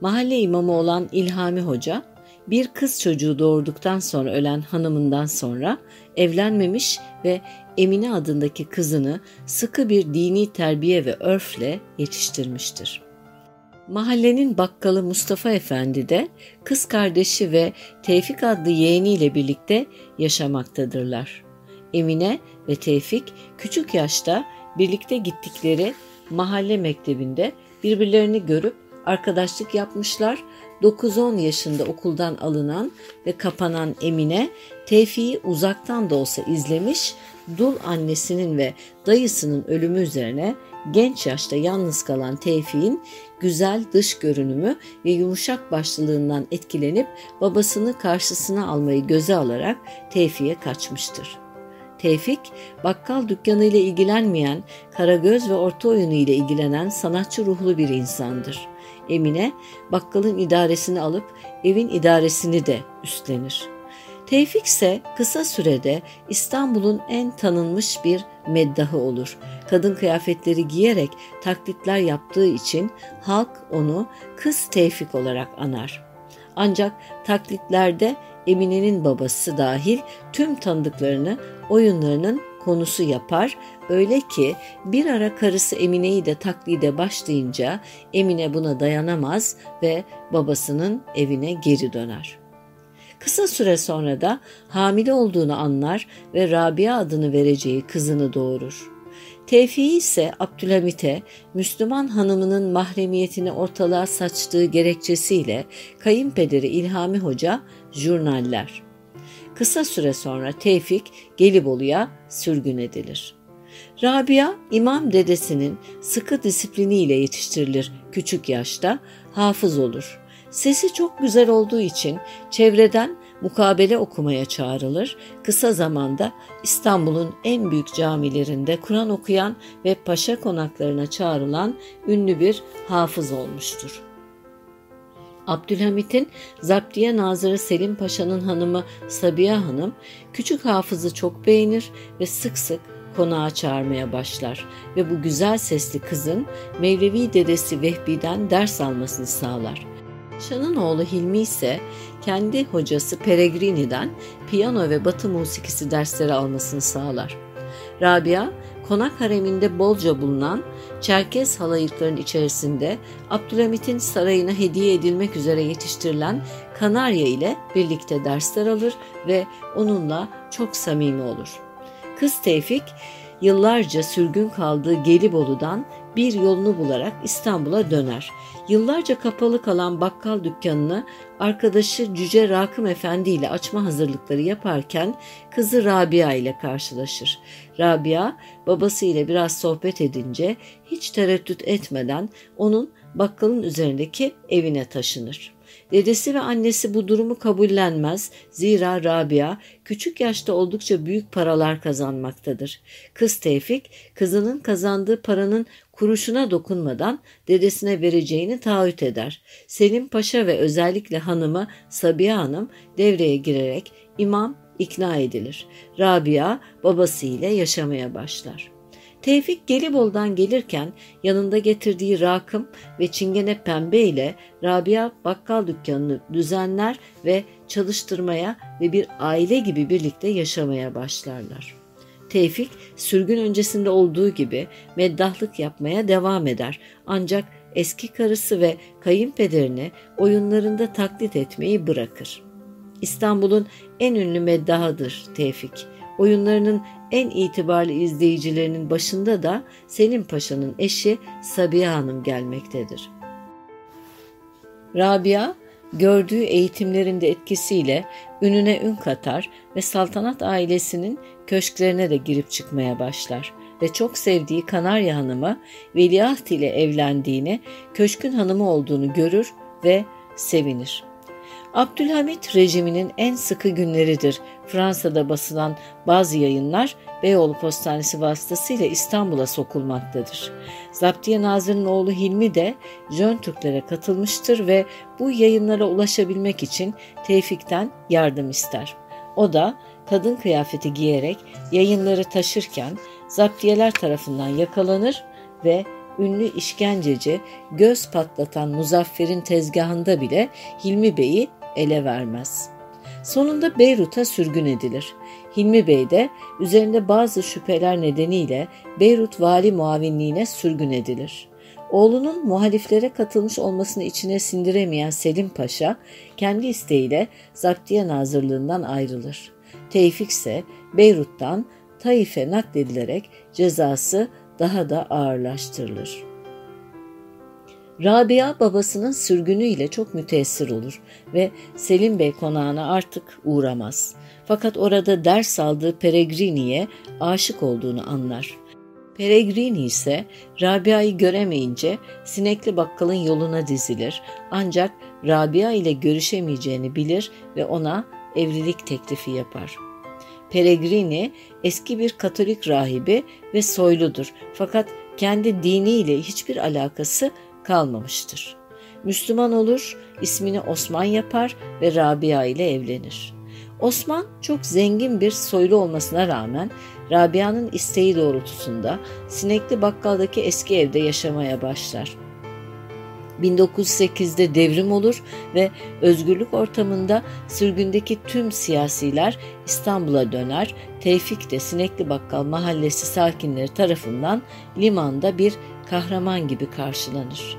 mahalle imamı olan İlhami Hoca, bir kız çocuğu doğurduktan sonra ölen hanımından sonra evlenmemiş ve Emine adındaki kızını sıkı bir dini terbiye ve örfle yetiştirmiştir. Mahallenin bakkalı Mustafa Efendi de kız kardeşi ve Tevfik adlı yeğeniyle birlikte yaşamaktadırlar. Emine ve Tevfik küçük yaşta birlikte gittikleri mahalle mektebinde birbirlerini görüp arkadaşlık yapmışlar. 9-10 yaşında okuldan alınan ve kapanan Emine Tevfik'i uzaktan da olsa izlemiş, dul annesinin ve dayısının ölümü üzerine genç yaşta yalnız kalan Tevfik'in güzel dış görünümü ve yumuşak başlılığından etkilenip babasını karşısına almayı göze alarak Tevfik'e kaçmıştır. Tevfik, bakkal dükkanı ile ilgilenmeyen, karagöz ve orta oyunu ile ilgilenen sanatçı ruhlu bir insandır. Emine, bakkalın idaresini alıp evin idaresini de üstlenir. Tevfik ise kısa sürede İstanbul'un en tanınmış bir meddahı olur. Kadın kıyafetleri giyerek taklitler yaptığı için halk onu Kız Tevfik olarak anar. Ancak taklitlerde Emine'nin babası dahil tüm tanıdıklarını oyunlarının konusu yapar. Öyle ki bir ara karısı Emine'yi de taklide başlayınca Emine buna dayanamaz ve babasının evine geri döner. Kısa süre sonra da hamile olduğunu anlar ve Rabia adını vereceği kızını doğurur. Tevfi'yi ise Abdülhamit'e Müslüman hanımının mahremiyetini ortalığa saçtığı gerekçesiyle kayınpederi İlhami Hoca jurnaller. Kısa süre sonra Tevfik Gelibolu'ya sürgün edilir. Rabia, imam dedesinin sıkı disipliniyle yetiştirilir küçük yaşta, hafız olur. Sesi çok güzel olduğu için çevreden mukabele okumaya çağrılır. Kısa zamanda İstanbul'un en büyük camilerinde Kur'an okuyan ve paşa konaklarına çağrılan ünlü bir hafız olmuştur. Abdülhamit'in Zaptiye Nazırı Selim Paşa'nın hanımı Sabiha Hanım küçük hafızı çok beğenir ve sık sık konağa çağırmaya başlar ve bu güzel sesli kızın Mevlevi dedesi Vehbi'den ders almasını sağlar. Şan'ın oğlu Hilmi ise kendi hocası Peregrini'den piyano ve batı musikisi dersleri almasını sağlar. Rabia, konak hareminde bolca bulunan Çerkez halayıkların içerisinde Abdülhamit'in sarayına hediye edilmek üzere yetiştirilen Kanarya ile birlikte dersler alır ve onunla çok samimi olur. Kız Tevfik yıllarca sürgün kaldığı Gelibolu'dan bir yolunu bularak İstanbul'a döner. Yıllarca kapalı kalan bakkal dükkanını arkadaşı Cüce Rakım Efendi ile açma hazırlıkları yaparken kızı Rabia ile karşılaşır. Rabia babası ile biraz sohbet edince hiç tereddüt etmeden onun bakkalın üzerindeki evine taşınır. Dedesi ve annesi bu durumu kabullenmez. Zira Rabia küçük yaşta oldukça büyük paralar kazanmaktadır. Kız Tevfik kızının kazandığı paranın kuruşuna dokunmadan dedesine vereceğini taahhüt eder. Selim Paşa ve özellikle hanımı Sabiha Hanım devreye girerek imam ikna edilir. Rabia babasıyla yaşamaya başlar. Tevfik Gelibolu'dan gelirken yanında getirdiği rakım ve çingene pembe ile Rabia bakkal dükkanını düzenler ve çalıştırmaya ve bir aile gibi birlikte yaşamaya başlarlar. Tevfik sürgün öncesinde olduğu gibi meddahlık yapmaya devam eder ancak eski karısı ve kayınpederini oyunlarında taklit etmeyi bırakır. İstanbul'un en ünlü meddahıdır Tevfik. Oyunlarının en itibarlı izleyicilerinin başında da Selim Paşa'nın eşi Sabiha Hanım gelmektedir. Rabia gördüğü eğitimlerin de etkisiyle ününe ün katar ve saltanat ailesinin köşklerine de girip çıkmaya başlar ve çok sevdiği Kanarya Hanım'a veliaht ile evlendiğini, köşkün hanımı olduğunu görür ve sevinir. Abdülhamit rejiminin en sıkı günleridir. Fransa'da basılan bazı yayınlar Beyoğlu Postanesi vasıtasıyla İstanbul'a sokulmaktadır. Zaptiye Nazır'ın oğlu Hilmi de Jön Türklere katılmıştır ve bu yayınlara ulaşabilmek için Tevfik'ten yardım ister. O da kadın kıyafeti giyerek yayınları taşırken zaptiyeler tarafından yakalanır ve ünlü işkenceci göz patlatan Muzaffer'in tezgahında bile Hilmi Bey'i ele vermez. Sonunda Beyrut'a sürgün edilir. Hilmi Bey de üzerinde bazı şüpheler nedeniyle Beyrut vali muavinliğine sürgün edilir. Oğlunun muhaliflere katılmış olmasını içine sindiremeyen Selim Paşa kendi isteğiyle Zaptiye Nazırlığından ayrılır. Tevfik ise Beyrut'tan Taif'e nakledilerek cezası daha da ağırlaştırılır. Rabia babasının sürgünüyle çok müteessir olur ve Selim Bey konağına artık uğramaz. Fakat orada ders aldığı Peregrini'ye aşık olduğunu anlar. Peregrini ise Rabia'yı göremeyince sinekli bakkalın yoluna dizilir ancak Rabia ile görüşemeyeceğini bilir ve ona evlilik teklifi yapar. Peregrini eski bir Katolik rahibi ve soyludur fakat kendi diniyle hiçbir alakası kalmamıştır. Müslüman olur, ismini Osman yapar ve Rabia ile evlenir. Osman çok zengin bir soylu olmasına rağmen Rabia'nın isteği doğrultusunda Sinekli Bakkal'daki eski evde yaşamaya başlar. 1908'de devrim olur ve özgürlük ortamında sürgündeki tüm siyasiler İstanbul'a döner. Tevfik de Sinekli Bakkal mahallesi sakinleri tarafından limanda bir kahraman gibi karşılanır.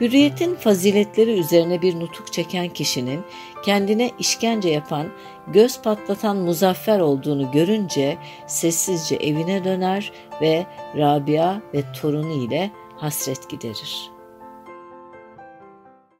Hürriyetin faziletleri üzerine bir nutuk çeken kişinin kendine işkence yapan, göz patlatan muzaffer olduğunu görünce sessizce evine döner ve Rabia ve torunu ile hasret giderir.''